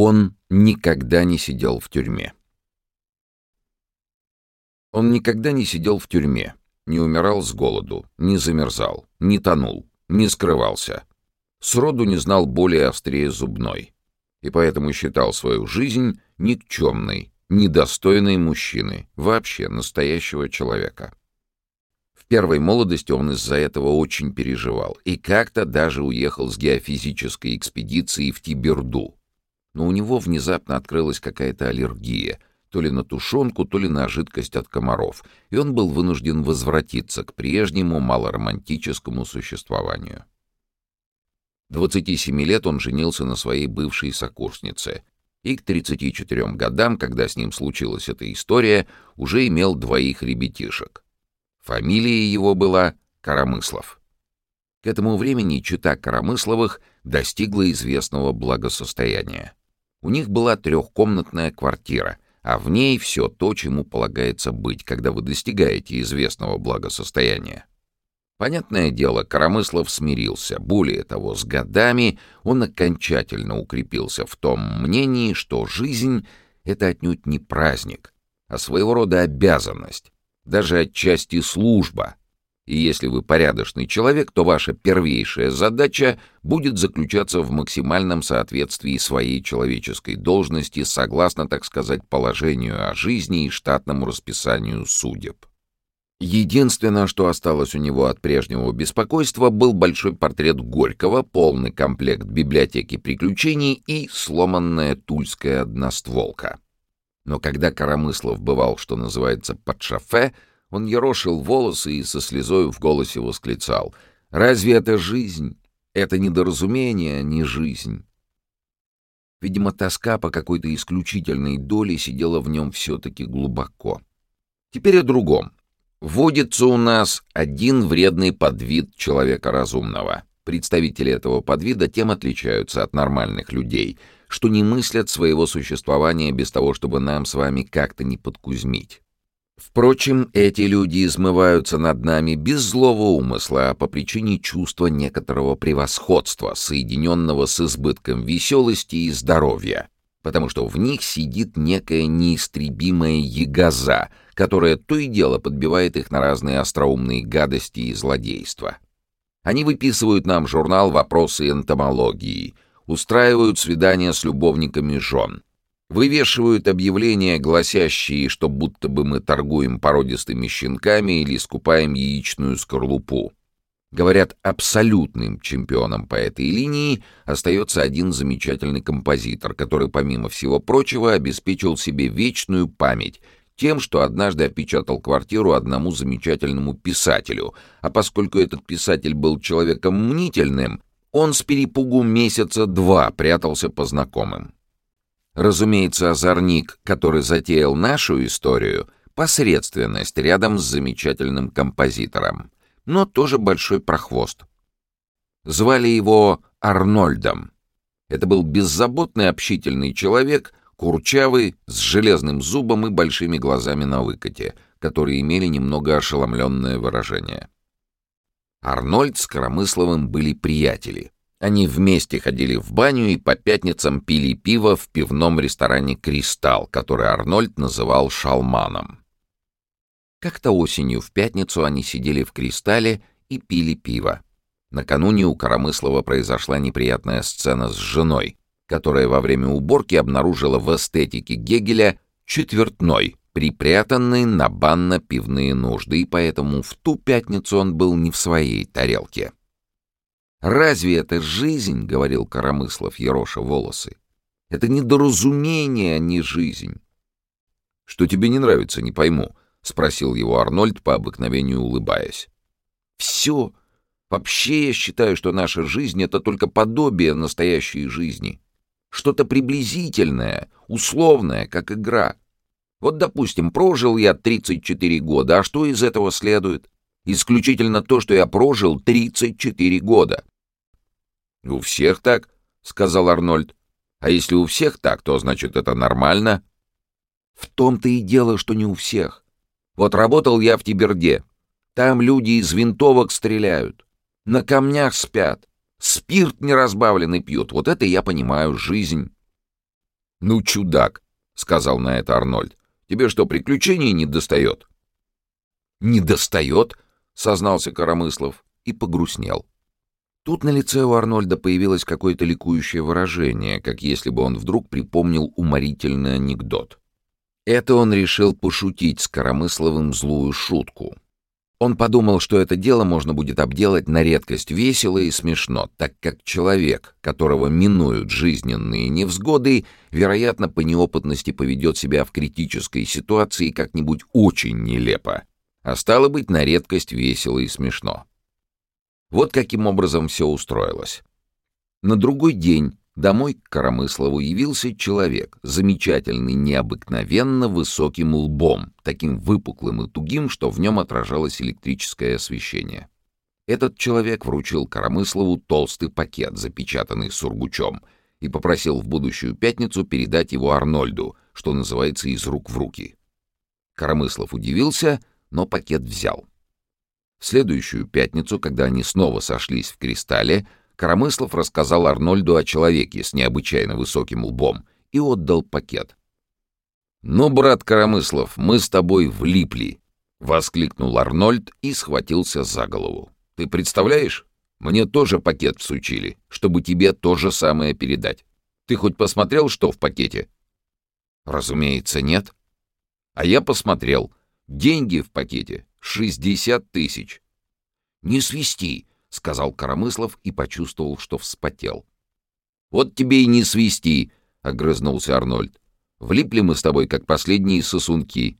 Он никогда не сидел в тюрьме. Он никогда не сидел в тюрьме, не умирал с голоду, не замерзал, не тонул, не скрывался. Сроду не знал боли острее зубной. И поэтому считал свою жизнь никчемной, недостойной мужчины, вообще настоящего человека. В первой молодости он из-за этого очень переживал и как-то даже уехал с геофизической экспедицией в Тиберду, но у него внезапно открылась какая-то аллергия, то ли на тушенку, то ли на жидкость от комаров, и он был вынужден возвратиться к прежнему малоромантическому существованию. 27 лет он женился на своей бывшей сокурснице, и к 34 годам, когда с ним случилась эта история, уже имел двоих ребятишек. Фамилия его была Карамыслов. К этому времени чита Карамысловых достигла известного благосостояния. У них была трехкомнатная квартира, а в ней все то, чему полагается быть, когда вы достигаете известного благосостояния. Понятное дело, Коромыслов смирился. Более того, с годами он окончательно укрепился в том мнении, что жизнь — это отнюдь не праздник, а своего рода обязанность, даже отчасти служба, и если вы порядочный человек, то ваша первейшая задача будет заключаться в максимальном соответствии своей человеческой должности согласно, так сказать, положению о жизни и штатному расписанию судеб. Единственное, что осталось у него от прежнего беспокойства, был большой портрет Горького, полный комплект библиотеки приключений и сломанная тульская одностволка. Но когда Коромыслов бывал, что называется, под шофе, он ерошил волосы и со слезой в голосе восклицал. «Разве это жизнь? Это недоразумение, а не жизнь». Видимо, тоска по какой-то исключительной доле сидела в нем все-таки глубоко. Теперь о другом. Водится у нас один вредный подвид человека разумного. Представители этого подвида тем отличаются от нормальных людей, что не мыслят своего существования без того, чтобы нам с вами как-то не подкузмить. Впрочем, эти люди измываются над нами без злого умысла, а по причине чувства некоторого превосходства, соединенного с избытком веселости и здоровья, потому что в них сидит некая неистребимая ягоза, которая то и дело подбивает их на разные остроумные гадости и злодейства. Они выписывают нам журнал «Вопросы энтомологии», устраивают свидания с любовниками жен, Вывешивают объявления, гласящие, что будто бы мы торгуем породистыми щенками или скупаем яичную скорлупу. Говорят, абсолютным чемпионом по этой линии остается один замечательный композитор, который, помимо всего прочего, обеспечил себе вечную память тем, что однажды опечатал квартиру одному замечательному писателю, а поскольку этот писатель был человеком мнительным, он с перепугу месяца два прятался по знакомым. Разумеется, озорник, который затеял нашу историю, посредственность рядом с замечательным композитором, но тоже большой прохвост. Звали его Арнольдом. Это был беззаботный общительный человек, курчавый, с железным зубом и большими глазами на выкате, которые имели немного ошеломленное выражение. Арнольд с Коромысловым были приятели — они вместе ходили в баню и по пятницам пили пиво в пивном ресторане «Кристалл», который Арнольд называл «Шалманом». Как-то осенью в пятницу они сидели в «Кристалле» и пили пиво. Накануне у Коромыслова произошла неприятная сцена с женой, которая во время уборки обнаружила в эстетике Гегеля четвертной, припрятанный на банно-пивные нужды, и поэтому в ту пятницу он был не в своей тарелке. «Разве это жизнь?» — говорил Коромыслов, ероша волосы. «Это недоразумение, а не жизнь». «Что тебе не нравится, не пойму», — спросил его Арнольд, по обыкновению улыбаясь. «Все. Вообще я считаю, что наша жизнь — это только подобие настоящей жизни. Что-то приблизительное, условное, как игра. Вот, допустим, прожил я 34 года, а что из этого следует? Исключительно то, что я прожил 34 года. «У всех так», — сказал Арнольд. «А если у всех так, то значит это нормально». «В том-то и дело, что не у всех. Вот работал я в Тиберде. Там люди из винтовок стреляют, на камнях спят, спирт неразбавленный пьют. Вот это я понимаю жизнь». «Ну, чудак», — сказал на это Арнольд. «Тебе что, приключений не достает?» «Не достает?» — сознался Коромыслов и погрустнел. Тут на лице у Арнольда появилось какое-то ликующее выражение, как если бы он вдруг припомнил уморительный анекдот. Это он решил пошутить с Коромысловым злую шутку. Он подумал, что это дело можно будет обделать на редкость весело и смешно, так как человек, которого минуют жизненные невзгоды, вероятно, по неопытности поведет себя в критической ситуации как-нибудь очень нелепо, а стало быть, на редкость весело и смешно. Вот каким образом все устроилось. На другой день Домой к Коромыслову явился человек, замечательный необыкновенно высоким лбом, таким выпуклым и тугим, что в нем отражалось электрическое освещение. Этот человек вручил Коромыслову толстый пакет, запечатанный сургучом, и попросил в будущую пятницу передать его Арнольду, что называется, из рук в руки. Коромыслов удивился, но пакет взял. В следующую пятницу, когда они снова сошлись в «Кристалле», Коромыслов рассказал Арнольду о человеке с необычайно высоким лбом и отдал пакет. «Ну, брат Коромыслов, мы с тобой влипли!» — воскликнул Арнольд и схватился за голову. «Ты представляешь? Мне тоже пакет всучили, чтобы тебе то же самое передать. Ты хоть посмотрел, что в пакете?» «Разумеется, нет». «А я посмотрел. Деньги в пакете — шестьдесят тысяч». «Не свисти!» — сказал Коромыслов и почувствовал, что вспотел. «Вот тебе и не свисти!» — огрызнулся Арнольд. «Влипли мы с тобой, как последние сосунки».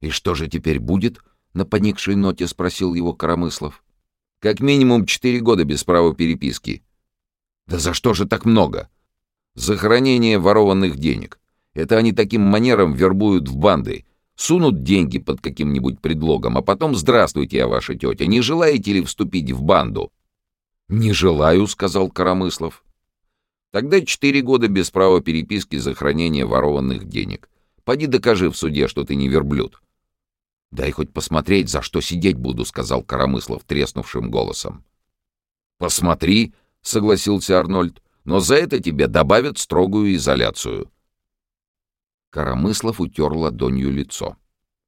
«И что же теперь будет?» — на поникшей ноте спросил его Коромыслов. «Как минимум четыре года без права переписки». «Да за что же так много?» «За хранение ворованных денег. Это они таким манером вербуют в банды. Сунут деньги под каким-нибудь предлогом, а потом «Здравствуйте, я ваша тетя. Не желаете ли вступить в банду?» «Не желаю», — сказал Коромыслов. «Тогда четыре года без права переписки за хранение ворованных денег. Поди докажи в суде, что ты не верблюд». «Дай хоть посмотреть, за что сидеть буду», — сказал Коромыслов треснувшим голосом. «Посмотри», — согласился Арнольд, — «но за это тебе добавят строгую изоляцию». Коромыслов утер ладонью лицо.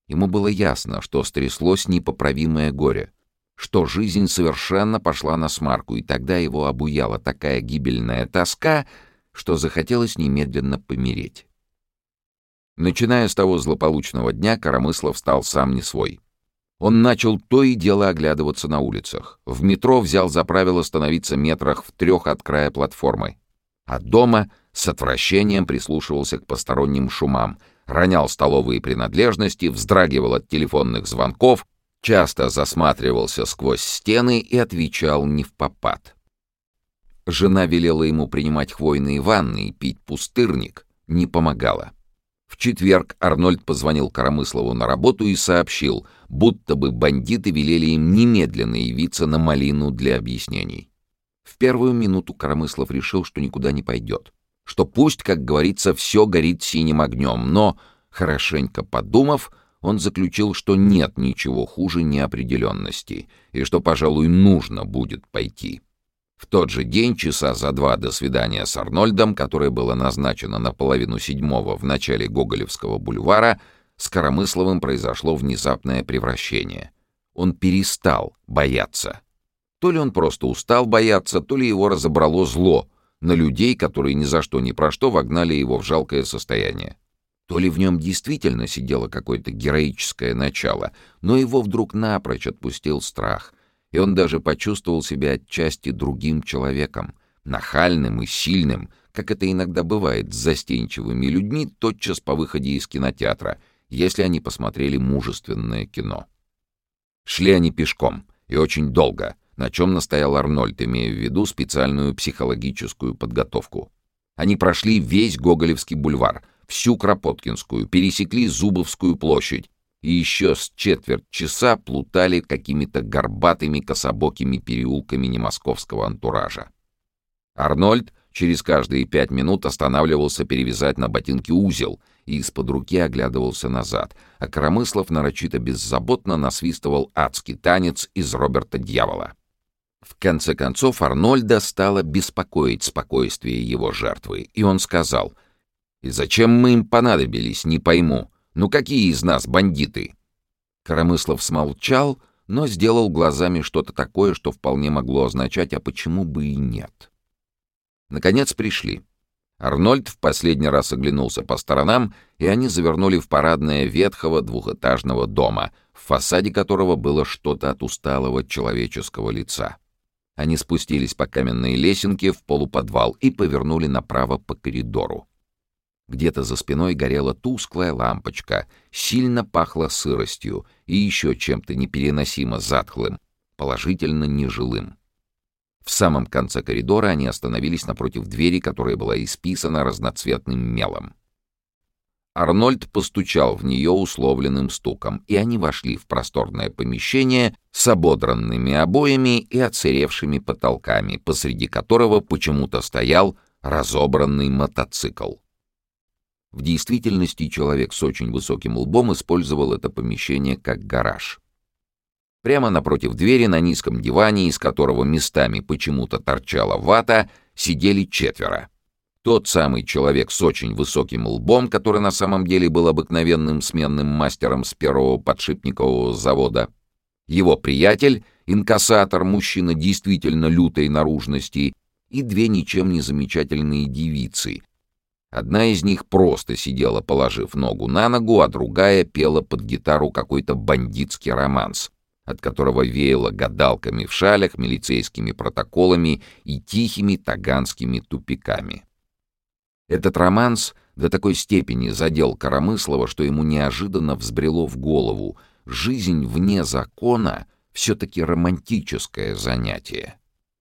Ему было ясно, что стряслось непоправимое горе, что жизнь совершенно пошла на смарку, и тогда его обуяла такая гибельная тоска, что захотелось немедленно помереть. Начиная с того злополучного дня, Коромыслов стал сам не свой. Он начал то и дело оглядываться на улицах. В метро взял за правило становиться метрах в трех от края платформы. А дома с отвращением прислушивался к посторонним шумам, ронял столовые принадлежности, вздрагивал от телефонных звонков, часто засматривался сквозь стены и отвечал не в попад. Жена велела ему принимать хвойные ванны и пить пустырник, не помогала. В четверг Арнольд позвонил Коромыслову на работу и сообщил, будто бы бандиты велели им немедленно явиться на малину для объяснений. В первую минуту Коромыслов решил, что никуда не пойдет что пусть, как говорится, все горит синим огнем, но, хорошенько подумав, он заключил, что нет ничего хуже неопределенности и что, пожалуй, нужно будет пойти. В тот же день, часа за два до свидания с Арнольдом, которое было назначено на половину седьмого в начале Гоголевского бульвара, с Коромысловым произошло внезапное превращение. Он перестал бояться. То ли он просто устал бояться, то ли его разобрало зло — на людей, которые ни за что ни про что вогнали его в жалкое состояние. То ли в нем действительно сидело какое-то героическое начало, но его вдруг напрочь отпустил страх, и он даже почувствовал себя отчасти другим человеком, нахальным и сильным, как это иногда бывает с застенчивыми людьми тотчас по выходе из кинотеатра, если они посмотрели мужественное кино. Шли они пешком, и очень долго — на чем настоял Арнольд, имея в виду специальную психологическую подготовку. Они прошли весь Гоголевский бульвар, всю Кропоткинскую, пересекли Зубовскую площадь и еще с четверть часа плутали какими-то горбатыми кособокими переулками немосковского антуража. Арнольд через каждые пять минут останавливался перевязать на ботинке узел и из-под руки оглядывался назад, а Коромыслов нарочито беззаботно насвистывал адский танец из Роберта Дьявола. В конце концов Арнольда стало беспокоить спокойствие его жертвы, и он сказал, И зачем мы им понадобились, не пойму. Ну какие из нас бандиты?» Коромыслов смолчал, но сделал глазами что-то такое, что вполне могло означать, а почему бы и нет. Наконец пришли. Арнольд в последний раз оглянулся по сторонам, и они завернули в парадное ветхого двухэтажного дома, в фасаде которого было что-то от усталого человеческого лица. Они спустились по каменной лесенке в полуподвал и повернули направо по коридору. Где-то за спиной горела тусклая лампочка, сильно пахло сыростью и еще чем-то непереносимо затхлым, положительно нежилым. В самом конце коридора они остановились напротив двери, которая была исписана разноцветным мелом. Арнольд постучал в нее условленным стуком, и они вошли в просторное помещение с ободранными обоями и отсыревшими потолками, посреди которого почему-то стоял разобранный мотоцикл. В действительности человек с очень высоким лбом использовал это помещение как гараж. Прямо напротив двери на низком диване, из которого местами почему-то торчала вата, сидели четверо. Тот самый человек с очень высоким лбом, который на самом деле был обыкновенным сменным мастером с первого подшипникового завода. Его приятель, инкассатор, мужчина действительно лютой наружности, и две ничем не замечательные девицы. Одна из них просто сидела, положив ногу на ногу, а другая пела под гитару какой-то бандитский романс от которого веяло гадалками в шалях, милицейскими протоколами и тихими таганскими тупиками. Этот романс до такой степени задел Коромыслова, что ему неожиданно взбрело в голову «жизнь вне закона» — все-таки романтическое занятие.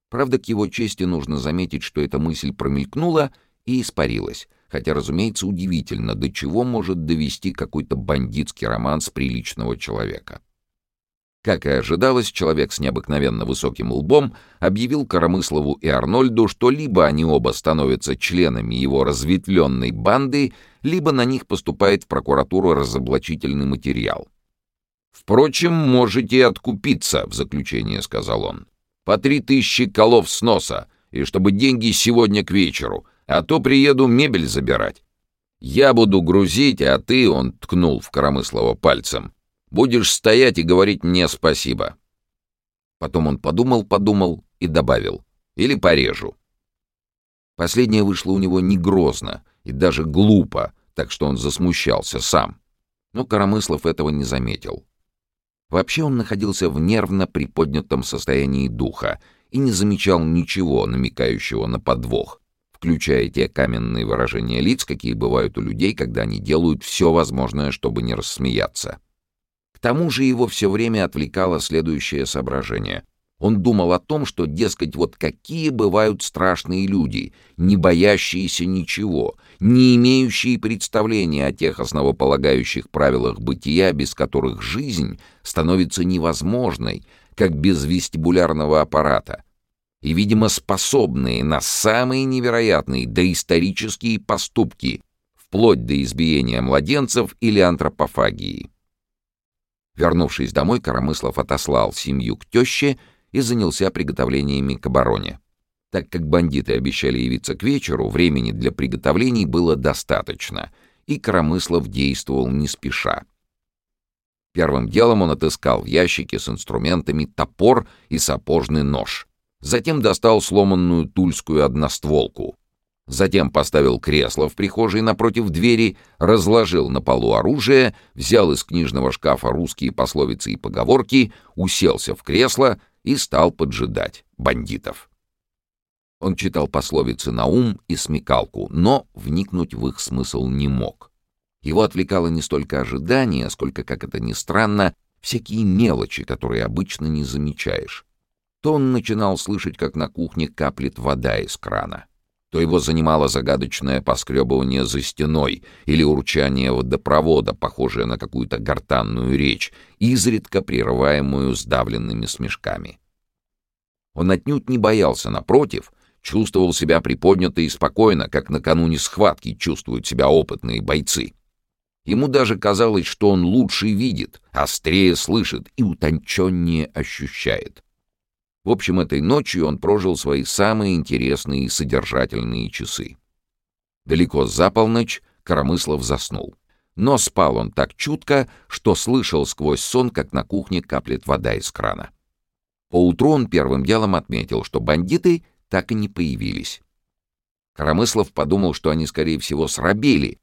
Правда, к его чести нужно заметить, что эта мысль промелькнула и испарилась, хотя, разумеется, удивительно, до чего может довести какой-то бандитский роман с приличного человека. Как и ожидалось, человек с необыкновенно высоким лбом объявил Коромыслову и Арнольду, что либо они оба становятся членами его разветвленной банды, либо на них поступает в прокуратуру разоблачительный материал. «Впрочем, можете откупиться», — в заключение сказал он. «По три тысячи колов с носа, и чтобы деньги сегодня к вечеру, а то приеду мебель забирать. Я буду грузить, а ты, — он ткнул в Коромыслова пальцем, Будешь стоять и говорить мне спасибо». Потом он подумал-подумал и добавил. «Или порежу». Последнее вышло у него не грозно и даже глупо, так что он засмущался сам. Но Коромыслов этого не заметил. Вообще он находился в нервно приподнятом состоянии духа и не замечал ничего, намекающего на подвох, включая те каменные выражения лиц, какие бывают у людей, когда они делают все возможное, чтобы не рассмеяться тому же его все время отвлекало следующее соображение. Он думал о том, что, дескать, вот какие бывают страшные люди, не боящиеся ничего, не имеющие представления о тех основополагающих правилах бытия, без которых жизнь становится невозможной, как без вестибулярного аппарата, и, видимо, способные на самые невероятные доисторические поступки, вплоть до избиения младенцев или антропофагии. Вернувшись домой, Коромыслов отослал семью к теще и занялся приготовлениями к обороне. Так как бандиты обещали явиться к вечеру, времени для приготовлений было достаточно, и Коромыслов действовал не спеша. Первым делом он отыскал в ящике с инструментами топор и сапожный нож. Затем достал сломанную тульскую одностволку. Затем поставил кресло в прихожей напротив двери, разложил на полу оружие, взял из книжного шкафа русские пословицы и поговорки, уселся в кресло и стал поджидать бандитов. Он читал пословицы на ум и смекалку, но вникнуть в их смысл не мог. Его отвлекало не столько ожидание, сколько, как это ни странно, всякие мелочи, которые обычно не замечаешь. То он начинал слышать, как на кухне каплет вода из крана — то его занимало загадочное поскребывание за стеной или урчание водопровода, похожее на какую-то гортанную речь, изредка прерываемую сдавленными смешками. Он отнюдь не боялся, напротив, чувствовал себя приподнято и спокойно, как накануне схватки чувствуют себя опытные бойцы. Ему даже казалось, что он лучше видит, острее слышит и утонченнее ощущает. В общем, этой ночью он прожил свои самые интересные и содержательные часы. Далеко за полночь Коромыслов заснул. Но спал он так чутко, что слышал сквозь сон, как на кухне каплет вода из крана. Поутру он первым делом отметил, что бандиты так и не появились. Коромыслов подумал, что они, скорее всего, срабели,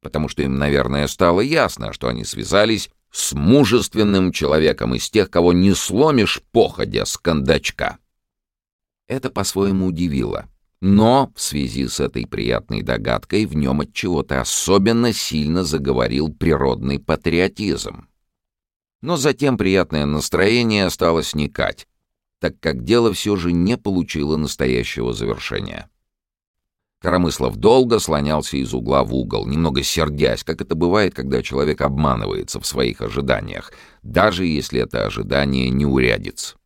потому что им, наверное, стало ясно, что они связались с мужественным человеком из тех, кого не сломишь походя с кондачка. Это по-своему удивило. Но в связи с этой приятной догадкой в нем от чего-то особенно сильно заговорил природный патриотизм. Но затем приятное настроение стало сникать, так как дело все же не получило настоящего завершения. Коромыслов долго слонялся из угла в угол, немного сердясь, как это бывает, когда человек обманывается в своих ожиданиях, даже если это ожидание не урядится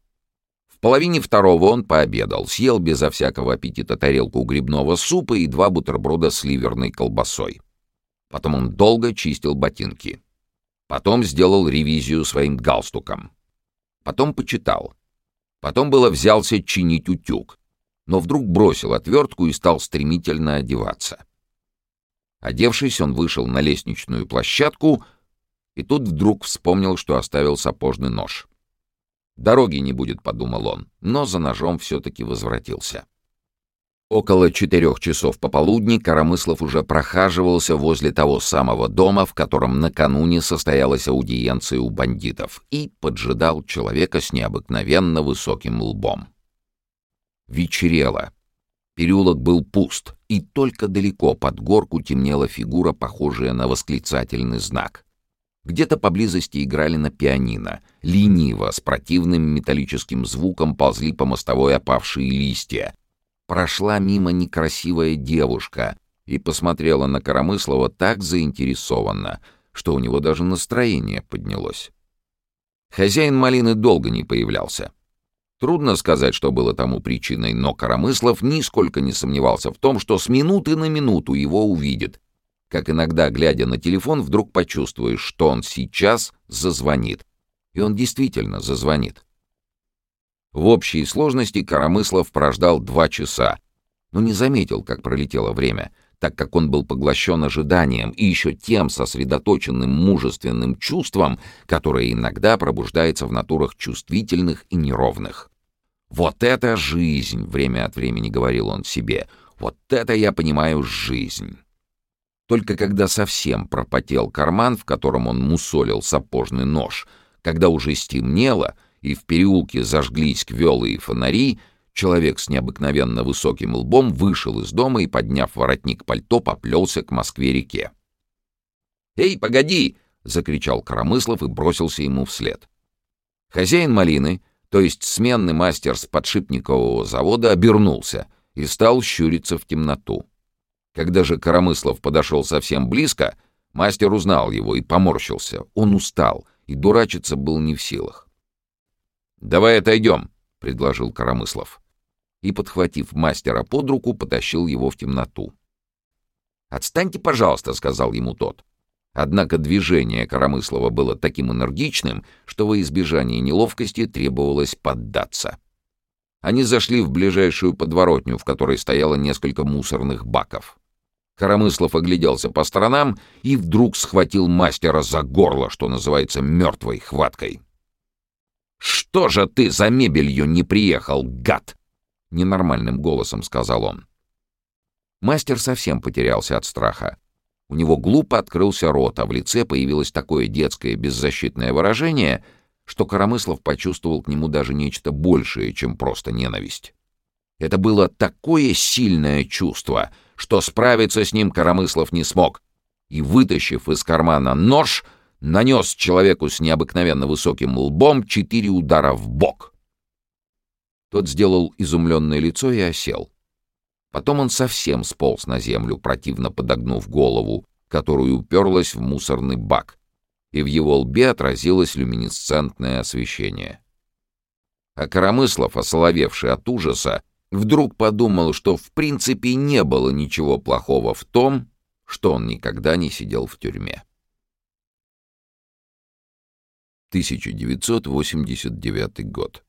половине второго он пообедал, съел безо всякого аппетита тарелку грибного супа и два бутерброда с ливерной колбасой. Потом он долго чистил ботинки. Потом сделал ревизию своим галстуком. Потом почитал. Потом было взялся чинить утюг. Но вдруг бросил отвертку и стал стремительно одеваться. Одевшись, он вышел на лестничную площадку и тут вдруг вспомнил, что оставил сапожный нож. Дороги не будет, подумал он, но за ножом все-таки возвратился. Около четырех часов пополудни Коромыслов уже прохаживался возле того самого дома, в котором накануне состоялась аудиенция у бандитов, и поджидал человека с необыкновенно высоким лбом. Вечерело. Переулок был пуст, и только далеко под горку темнела фигура, похожая на восклицательный знак. Где-то поблизости играли на пианино. Лениво, с противным металлическим звуком ползли по мостовой опавшие листья. Прошла мимо некрасивая девушка и посмотрела на Коромыслова так заинтересованно, что у него даже настроение поднялось. Хозяин малины долго не появлялся. Трудно сказать, что было тому причиной, но Коромыслов нисколько не сомневался в том, что с минуты на минуту его увидит, как иногда, глядя на телефон, вдруг почувствуешь, что он сейчас зазвонит. И он действительно зазвонит. В общей сложности Коромыслов прождал два часа, но не заметил, как пролетело время, так как он был поглощен ожиданием и еще тем сосредоточенным мужественным чувством, которое иногда пробуждается в натурах чувствительных и неровных. «Вот это жизнь!» — время от времени говорил он себе. «Вот это я понимаю жизнь!» Только когда совсем пропотел карман, в котором он мусолил сапожный нож, когда уже стемнело и в переулке зажглись квелые фонари, человек с необыкновенно высоким лбом вышел из дома и, подняв воротник пальто, поплелся к Москве-реке. «Эй, погоди!» — закричал Коромыслов и бросился ему вслед. Хозяин малины, то есть сменный мастер с подшипникового завода, обернулся и стал щуриться в темноту. Когда же Коромыслов подошел совсем близко, мастер узнал его и поморщился. Он устал и дурачиться был не в силах. «Давай отойдем», — предложил Коромыслов. И, подхватив мастера под руку, потащил его в темноту. «Отстаньте, пожалуйста», — сказал ему тот. Однако движение Коромыслова было таким энергичным, что во избежание неловкости требовалось поддаться. Они зашли в ближайшую подворотню, в которой стояло несколько мусорных баков. Коромыслов огляделся по сторонам и вдруг схватил мастера за горло, что называется, мертвой хваткой. «Что же ты за мебелью не приехал, гад?» — ненормальным голосом сказал он. Мастер совсем потерялся от страха. У него глупо открылся рот, а в лице появилось такое детское беззащитное выражение, что Коромыслов почувствовал к нему даже нечто большее, чем просто ненависть. Это было такое сильное чувство — что справиться с ним Коромыслов не смог, и, вытащив из кармана нож, нанес человеку с необыкновенно высоким лбом четыре удара в бок. Тот сделал изумленное лицо и осел. Потом он совсем сполз на землю, противно подогнув голову, которую уперлась в мусорный бак, и в его лбе отразилось люминесцентное освещение. А Коромыслов, осоловевший от ужаса, Вдруг подумал, что в принципе не было ничего плохого в том, что он никогда не сидел в тюрьме. 1989 год.